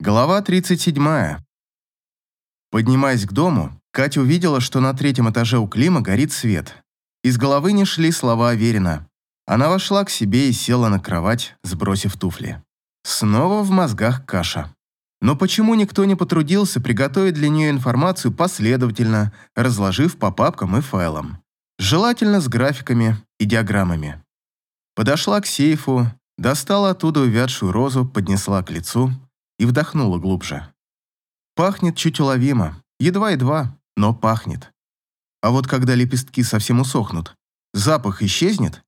Глава 37. Поднимаясь к дому, Катя увидела, что на третьем этаже у Клима горит свет. Из головы не шли слова Аверина. Она вошла к себе и села на кровать, сбросив туфли. Снова в мозгах каша. Но почему никто не потрудился приготовить для нее информацию последовательно, разложив по папкам и файлам? Желательно с графиками и диаграммами. Подошла к сейфу, достала оттуда увядшую розу, поднесла к лицу – и вдохнула глубже. Пахнет чуть уловимо, едва-едва, но пахнет. А вот когда лепестки совсем усохнут, запах исчезнет?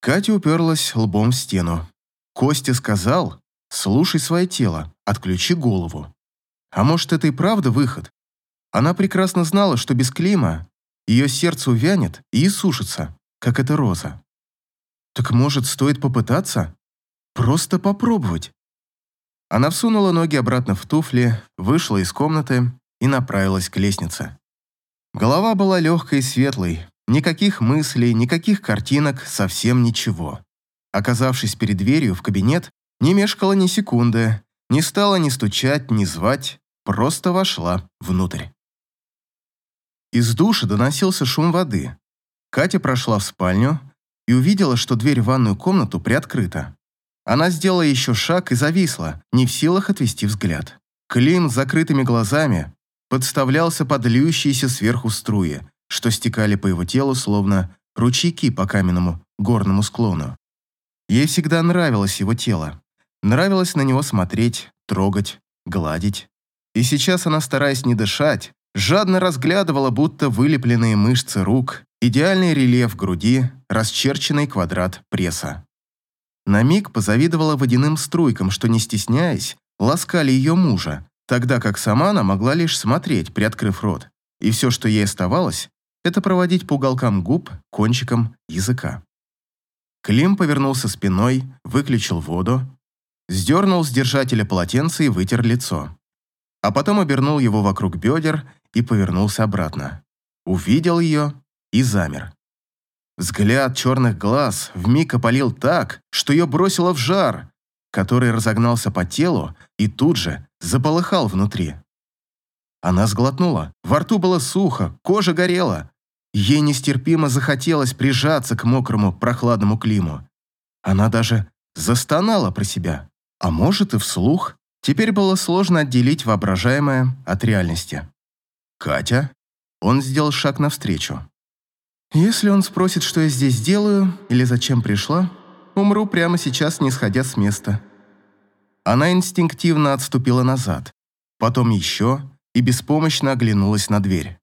Катя уперлась лбом в стену. Костя сказал, слушай свое тело, отключи голову. А может, это и правда выход? Она прекрасно знала, что без Клима ее сердце увянет и иссушится, как эта роза. Так может, стоит попытаться? Просто попробовать. Она всунула ноги обратно в туфли, вышла из комнаты и направилась к лестнице. Голова была легкой и светлой, никаких мыслей, никаких картинок, совсем ничего. Оказавшись перед дверью в кабинет, не мешкала ни секунды, не стала ни стучать, ни звать, просто вошла внутрь. Из души доносился шум воды. Катя прошла в спальню и увидела, что дверь в ванную комнату приоткрыта. Она сделала еще шаг и зависла, не в силах отвести взгляд. Клим с закрытыми глазами подставлялся под льющиеся сверху струи, что стекали по его телу, словно ручейки по каменному горному склону. Ей всегда нравилось его тело. Нравилось на него смотреть, трогать, гладить. И сейчас она, стараясь не дышать, жадно разглядывала будто вылепленные мышцы рук, идеальный рельеф груди, расчерченный квадрат пресса. На миг позавидовала водяным струйкам, что, не стесняясь, ласкали ее мужа, тогда как сама она могла лишь смотреть, приоткрыв рот. И все, что ей оставалось, это проводить по уголкам губ кончиком языка. Клим повернулся спиной, выключил воду, сдернул с держателя полотенце и вытер лицо. А потом обернул его вокруг бедер и повернулся обратно. Увидел ее и замер. Взгляд черных глаз вмиг опалил так, что ее бросило в жар, который разогнался по телу и тут же заполыхал внутри. Она сглотнула, во рту было сухо, кожа горела. Ей нестерпимо захотелось прижаться к мокрому прохладному климу. Она даже застонала про себя, а может и вслух. Теперь было сложно отделить воображаемое от реальности. «Катя?» Он сделал шаг навстречу. Если он спросит, что я здесь делаю или зачем пришла, умру прямо сейчас, не сходя с места. Она инстинктивно отступила назад, потом еще и беспомощно оглянулась на дверь.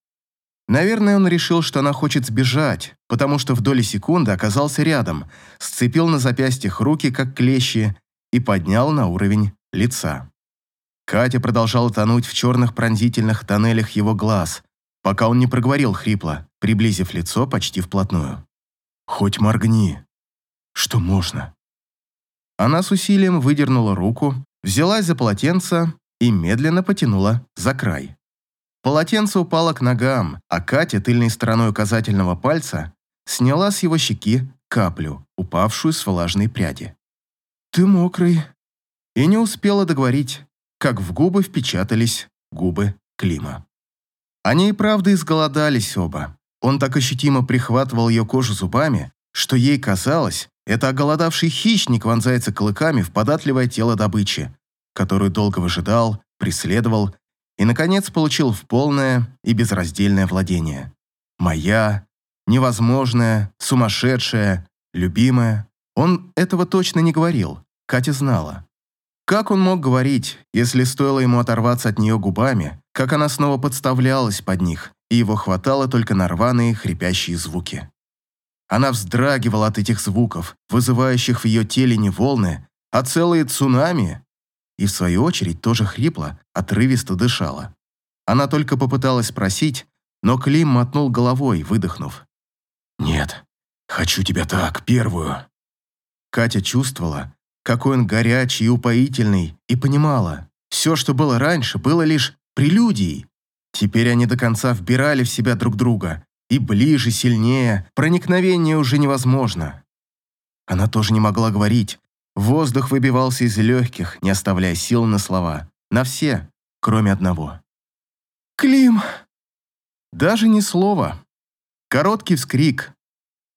Наверное, он решил, что она хочет сбежать, потому что в доли секунды оказался рядом, сцепил на запястьях руки, как клещи, и поднял на уровень лица. Катя продолжала тонуть в черных пронзительных тоннелях его глаз, пока он не проговорил хрипло, приблизив лицо почти вплотную. «Хоть моргни. Что можно?» Она с усилием выдернула руку, взялась за полотенце и медленно потянула за край. Полотенце упало к ногам, а Катя тыльной стороной указательного пальца сняла с его щеки каплю, упавшую с влажной пряди. «Ты мокрый». И не успела договорить, как в губы впечатались губы Клима. Они и правда изголодались оба. Он так ощутимо прихватывал ее кожу зубами, что ей казалось, это оголодавший хищник вонзается клыками в податливое тело добычи, которую долго выжидал, преследовал и, наконец, получил в полное и безраздельное владение. Моя, невозможная, сумасшедшая, любимая. Он этого точно не говорил, Катя знала. Как он мог говорить, если стоило ему оторваться от нее губами, как она снова подставлялась под них, и его хватало только на рваные хрипящие звуки. Она вздрагивала от этих звуков, вызывающих в ее теле не волны, а целые цунами, и в свою очередь тоже хрипла, отрывисто дышала. Она только попыталась спросить, но Клим мотнул головой, выдохнув. «Нет, хочу тебя так, первую». Катя чувствовала, какой он горячий и упоительный, и понимала, все, что было раньше, было лишь прелюдией. Теперь они до конца вбирали в себя друг друга, и ближе, сильнее, проникновение уже невозможно. Она тоже не могла говорить, воздух выбивался из легких, не оставляя сил на слова, на все, кроме одного. «Клим!» Даже ни слова. Короткий вскрик.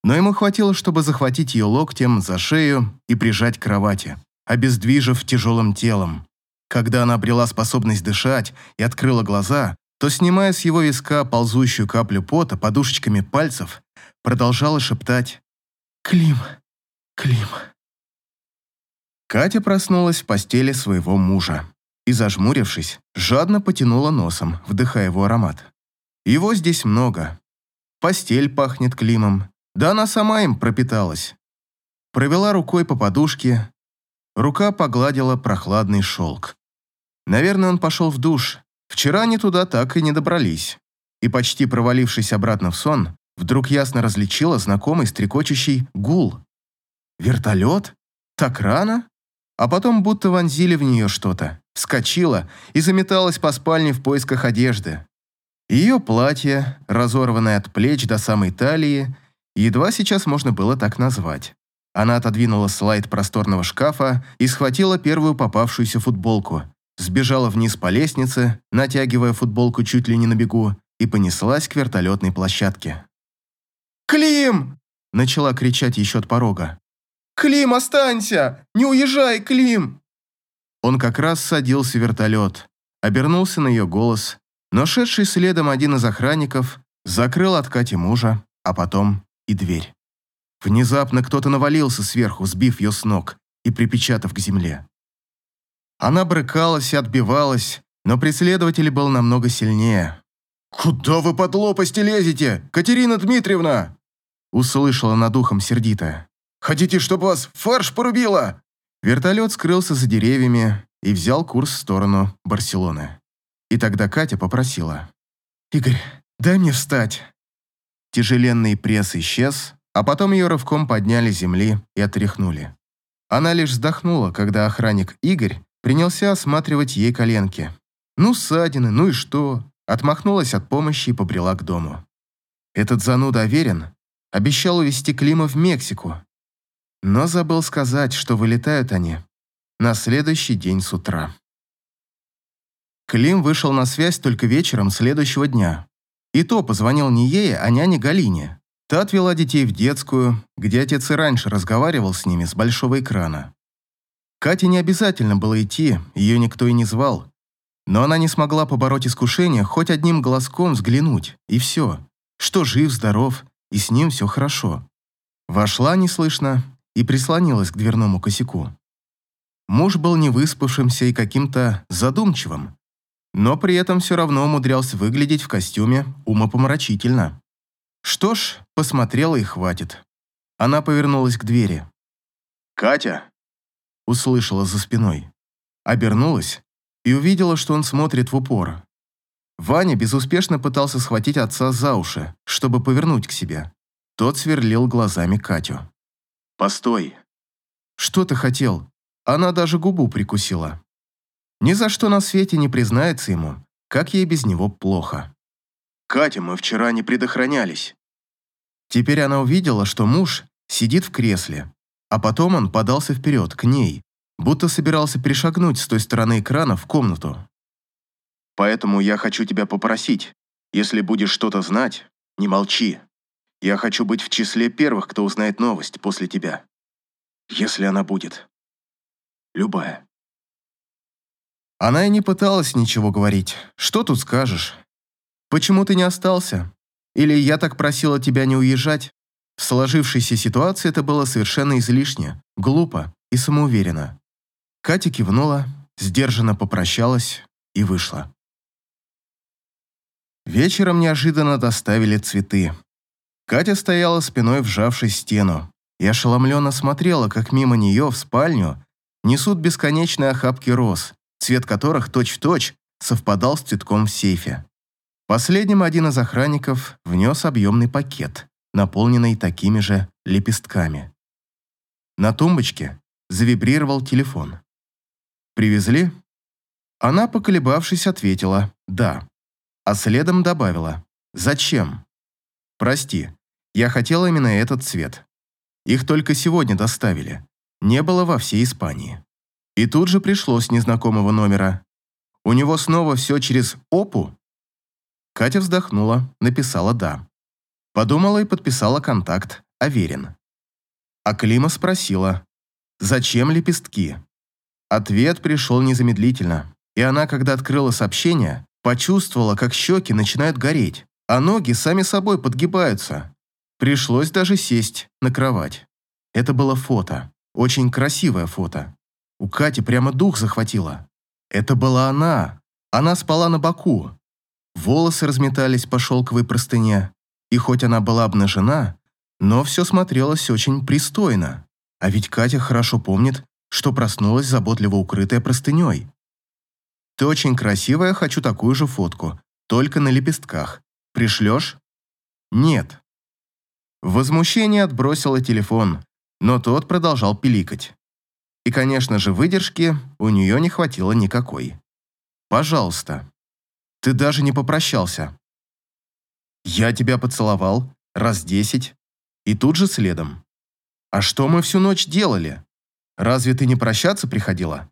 Но ему хватило, чтобы захватить ее локтем за шею и прижать к кровати, обездвижив тяжелым телом. Когда она обрела способность дышать и открыла глаза, то, снимая с его виска ползущую каплю пота подушечками пальцев, продолжала шептать «Клим, Клим». Катя проснулась в постели своего мужа и, зажмурившись, жадно потянула носом, вдыхая его аромат. Его здесь много. Постель пахнет Климом, да она сама им пропиталась. Провела рукой по подушке, рука погладила прохладный шелк. Наверное, он пошел в душ. Вчера они туда так и не добрались. И почти провалившись обратно в сон, вдруг ясно различила знакомый стрекочущий гул. Вертолет? Так рано? А потом будто вонзили в нее что-то, вскочила и заметалась по спальне в поисках одежды. Ее платье, разорванное от плеч до самой талии, едва сейчас можно было так назвать. Она отодвинула слайд просторного шкафа и схватила первую попавшуюся футболку, сбежала вниз по лестнице, натягивая футболку чуть ли не на бегу, и понеслась к вертолетной площадке. «Клим!» – начала кричать еще от порога. «Клим, останься! Не уезжай, Клим!» Он как раз садился в вертолет, обернулся на ее голос, но шедший следом один из охранников закрыл от Кати мужа, а потом и дверь. Внезапно кто-то навалился сверху, сбив ее с ног и припечатав к земле. Она брыкалась и отбивалась, но преследователь был намного сильнее. «Куда вы под лопасти лезете, Катерина Дмитриевна?» Услышала над ухом сердитая. Хотите, чтобы вас фарш порубило?» Вертолет скрылся за деревьями и взял курс в сторону Барселоны. И тогда Катя попросила. «Игорь, дай мне встать». Тяжеленный пресс исчез, а потом ее рывком подняли с земли и отряхнули. Она лишь вздохнула, когда охранник Игорь принялся осматривать ей коленки. Ну, ссадины, ну и что? Отмахнулась от помощи и побрела к дому. Этот зануда Аверин обещал увезти Клима в Мексику, но забыл сказать, что вылетают они на следующий день с утра. Клим вышел на связь только вечером следующего дня. И то позвонил не ей, а няне Галине. Та отвела детей в детскую, где отец и раньше разговаривал с ними с большого экрана. Кате не обязательно было идти, ее никто и не звал. Но она не смогла побороть искушение хоть одним глазком взглянуть, и все. Что жив, здоров, и с ним все хорошо. Вошла неслышно и прислонилась к дверному косяку. Муж был невыспавшимся и каким-то задумчивым, но при этом все равно умудрялся выглядеть в костюме умопомрачительно. Что ж, посмотрела и хватит. Она повернулась к двери. «Катя!» – услышала за спиной. Обернулась и увидела, что он смотрит в упор. Ваня безуспешно пытался схватить отца за уши, чтобы повернуть к себе. Тот сверлил глазами Катю. «Постой!» «Что ты хотел?» Она даже губу прикусила. Ни за что на свете не признается ему, как ей без него плохо. «Катя, мы вчера не предохранялись». Теперь она увидела, что муж сидит в кресле, а потом он подался вперед, к ней, будто собирался перешагнуть с той стороны экрана в комнату. «Поэтому я хочу тебя попросить, если будешь что-то знать, не молчи. Я хочу быть в числе первых, кто узнает новость после тебя. Если она будет. Любая. Она и не пыталась ничего говорить. Что тут скажешь? Почему ты не остался? Или я так просила тебя не уезжать? В сложившейся ситуации это было совершенно излишне, глупо и самоуверенно. Катя кивнула, сдержанно попрощалась и вышла. Вечером неожиданно доставили цветы. Катя стояла спиной, вжавшись в стену, и ошеломленно смотрела, как мимо нее в спальню несут бесконечные охапки роз, цвет которых точь-в-точь -точь совпадал с цветком в сейфе. Последним один из охранников внес объемный пакет, наполненный такими же лепестками. На тумбочке завибрировал телефон. «Привезли?» Она, поколебавшись, ответила «да», а следом добавила «Зачем?» «Прости, я хотела именно этот цвет. Их только сегодня доставили. Не было во всей Испании. И тут же пришло с незнакомого номера. У него снова все через ОПУ? Катя вздохнула, написала «да». Подумала и подписала контакт «Аверин». А Клима спросила, зачем лепестки? Ответ пришел незамедлительно, и она, когда открыла сообщение, почувствовала, как щеки начинают гореть, а ноги сами собой подгибаются. Пришлось даже сесть на кровать. Это было фото, очень красивое фото. У Кати прямо дух захватило. Это была она. Она спала на боку. Волосы разметались по шелковой простыне, и хоть она была обнажена, но все смотрелось очень пристойно. А ведь Катя хорошо помнит, что проснулась заботливо укрытая простыней. «Ты очень красивая, хочу такую же фотку, только на лепестках. Пришлешь?» «Нет». Возмущение отбросило телефон, но тот продолжал пиликать. И, конечно же, выдержки у нее не хватило никакой. «Пожалуйста. Ты даже не попрощался. Я тебя поцеловал раз десять, и тут же следом. А что мы всю ночь делали? Разве ты не прощаться приходила?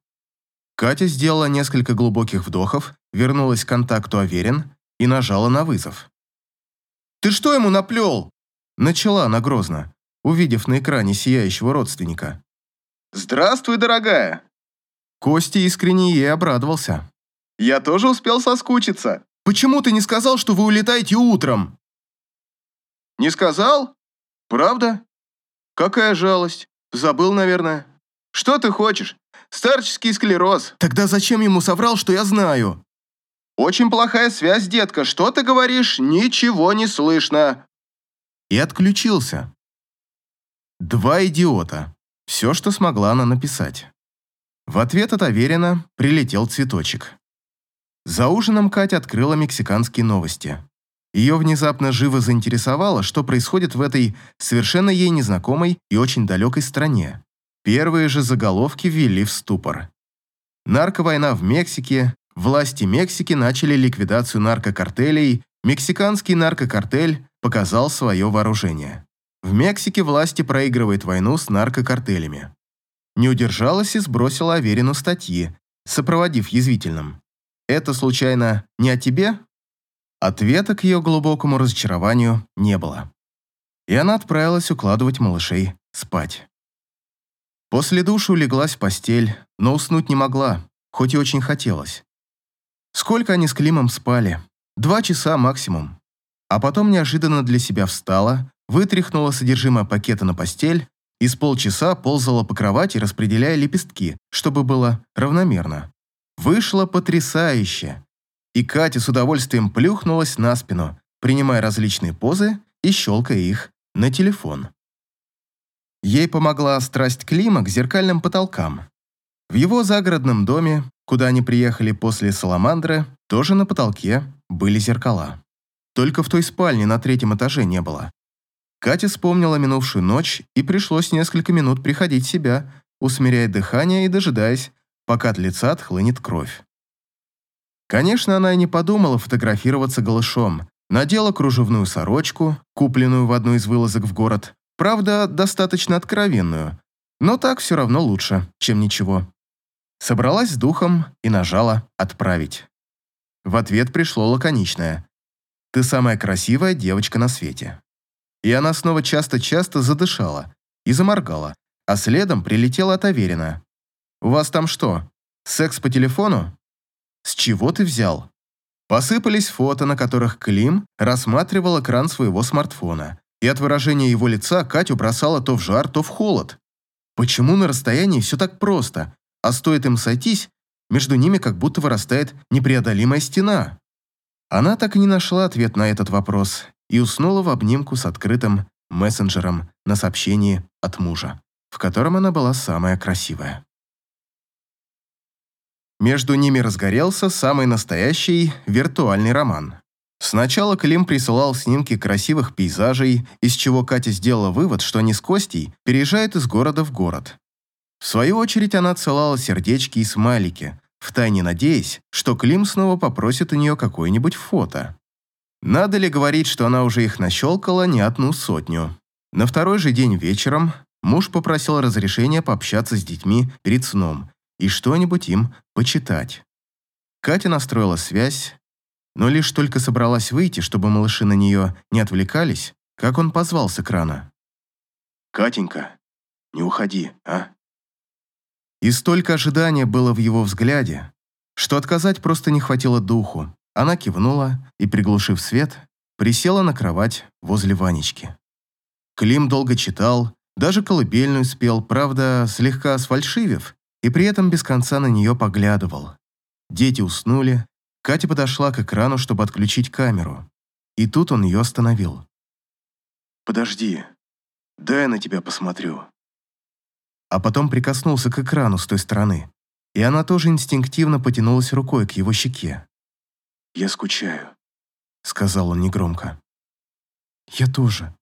Катя сделала несколько глубоких вдохов, вернулась к контакту Аверин и нажала на вызов. «Ты что ему наплел?» Начала она грозно, увидев на экране сияющего родственника. «Здравствуй, дорогая!» Костя искренне ей обрадовался. «Я тоже успел соскучиться. Почему ты не сказал, что вы улетаете утром?» «Не сказал? Правда? Какая жалость. Забыл, наверное. Что ты хочешь? Старческий склероз. Тогда зачем ему соврал, что я знаю? Очень плохая связь, детка. Что ты говоришь? Ничего не слышно. И отключился. Два идиота. Все, что смогла она написать. В ответ от Аверина прилетел цветочек. За ужином Катя открыла мексиканские новости. Ее внезапно живо заинтересовало, что происходит в этой совершенно ей незнакомой и очень далекой стране. Первые же заголовки ввели в ступор. Нарковойна в Мексике, власти Мексики начали ликвидацию наркокартелей, мексиканский наркокартель показал свое вооружение. В Мексике власти проигрывают войну с наркокартелями. Не удержалась и сбросила Аверину статьи, сопроводив язвительным. «Это, случайно, не о тебе?» Ответа к ее глубокому разочарованию не было. И она отправилась укладывать малышей спать. После душа улеглась в постель, но уснуть не могла, хоть и очень хотелось. Сколько они с Климом спали? Два часа максимум. А потом неожиданно для себя встала, вытряхнула содержимое пакета на постель и с полчаса ползала по кровати, распределяя лепестки, чтобы было равномерно. Вышло потрясающе. И Катя с удовольствием плюхнулась на спину, принимая различные позы и щелкая их на телефон. Ей помогла страсть Клима к зеркальным потолкам. В его загородном доме, куда они приехали после Саламандры, тоже на потолке были зеркала. Только в той спальне на третьем этаже не было. Катя вспомнила минувшую ночь и пришлось несколько минут приходить в себя, усмиряя дыхание и дожидаясь, пока от лица отхлынет кровь. Конечно, она и не подумала фотографироваться голышом. Надела кружевную сорочку, купленную в одну из вылазок в город, Правда, достаточно откровенную, но так все равно лучше, чем ничего. Собралась с духом и нажала «Отправить». В ответ пришло лаконичное «Ты самая красивая девочка на свете». И она снова часто-часто задышала и заморгала, а следом прилетела от Аверина. «У вас там что, секс по телефону?» «С чего ты взял?» Посыпались фото, на которых Клим рассматривал экран своего смартфона и от выражения его лица Катю бросала то в жар, то в холод. Почему на расстоянии все так просто, а стоит им сойтись, между ними как будто вырастает непреодолимая стена? Она так и не нашла ответ на этот вопрос и уснула в обнимку с открытым мессенджером на сообщении от мужа, в котором она была самая красивая. Между ними разгорелся самый настоящий виртуальный роман. Сначала Клим присылал снимки красивых пейзажей, из чего Катя сделала вывод, что они с Костей переезжают из города в город. В свою очередь она отсылала сердечки и смайлики, втайне надеясь, что Клим снова попросит у нее какое-нибудь фото. Надо ли говорить, что она уже их нащелкала не одну сотню. На второй же день вечером муж попросил разрешения пообщаться с детьми перед сном и что-нибудь им почитать. Катя настроила связь, но лишь только собралась выйти, чтобы малыши на нее не отвлекались, как он позвал с экрана. «Катенька, не уходи, а?» И столько ожидания было в его взгляде, что отказать просто не хватило духу. Она кивнула и, приглушив свет, присела на кровать возле Ванечки. Клим долго читал, даже колыбельную спел, правда, слегка сфальшивив, и при этом без конца на нее поглядывал. Дети уснули, Катя подошла к экрану, чтобы отключить камеру. И тут он ее остановил. «Подожди, дай я на тебя посмотрю». А потом прикоснулся к экрану с той стороны, и она тоже инстинктивно потянулась рукой к его щеке. «Я скучаю», — сказал он негромко. «Я тоже».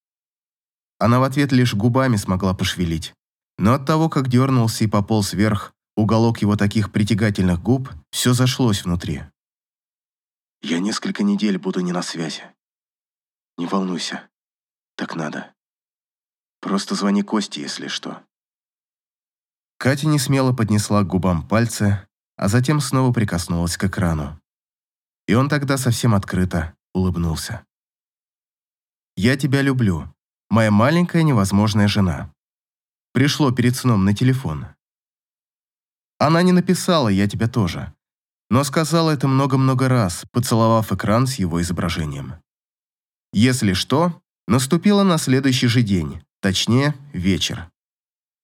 Она в ответ лишь губами смогла пошевелить, но от того, как дернулся и пополз вверх уголок его таких притягательных губ, все зашлось внутри. «Я несколько недель буду не на связи. Не волнуйся, так надо. Просто звони Косте, если что». Катя не смело поднесла к губам пальцы, а затем снова прикоснулась к экрану. И он тогда совсем открыто улыбнулся. «Я тебя люблю, моя маленькая невозможная жена». Пришло перед сном на телефон. Она не написала «я тебя тоже», но сказала это много-много раз, поцеловав экран с его изображением. Если что, наступило на следующий же день, точнее, вечер.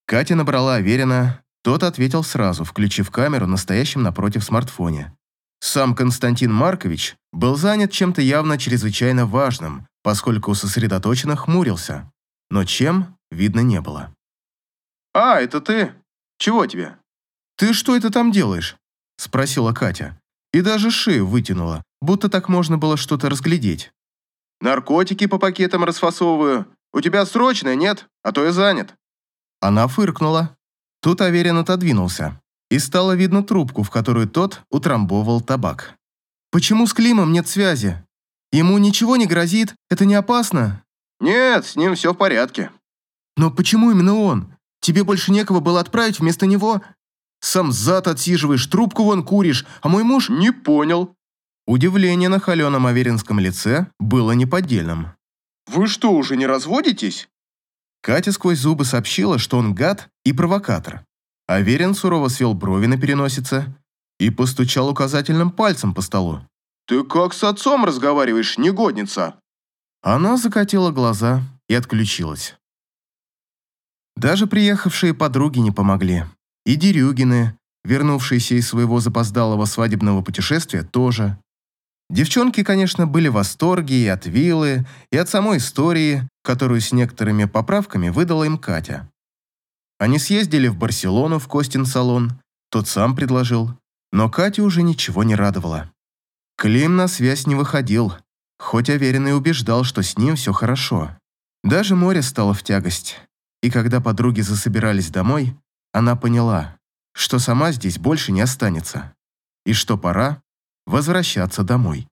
Катя набрала Аверина, тот ответил сразу, включив камеру на стоящем напротив смартфоне. Сам Константин Маркович был занят чем-то явно чрезвычайно важным, поскольку сосредоточенно хмурился, но чем, видно, не было. «А, это ты? Чего тебе?» «Ты что это там делаешь?» – спросила Катя. И даже шею вытянула, будто так можно было что-то разглядеть. «Наркотики по пакетам расфасовываю. У тебя срочное, нет? А то я занят». Она фыркнула. Тут Аверин отодвинулся, и стало видно трубку, в которую тот утрамбовал табак. «Почему с Климом нет связи? Ему ничего не грозит? Это не опасно?» «Нет, с ним все в порядке». «Но почему именно он? Тебе больше некого было отправить вместо него? Сам зад отсиживаешь, трубку вон куришь, а мой муж...» «Не понял». Удивление на холеном аверинском лице было неподдельным. «Вы что, уже не разводитесь?» Катя сквозь зубы сообщила, что он гад и провокатор. Аверин сурово свел брови на переносице и постучал указательным пальцем по столу. «Ты как с отцом разговариваешь, негодница?» Она закатила глаза и отключилась. Даже приехавшие подруги не помогли. И Дерюгины, вернувшиеся из своего запоздалого свадебного путешествия, тоже. Девчонки, конечно, были в восторге и от виллы, и от самой истории, которую с некоторыми поправками выдала им Катя. Они съездили в Барселону в Костин салон, тот сам предложил, но Катя уже ничего не радовало. Клим на связь не выходил, хоть уверенно и убеждал, что с ним все хорошо. Даже море стало в тягость, и когда подруги засобирались домой, она поняла, что сама здесь больше не останется, и что пора возвращаться домой.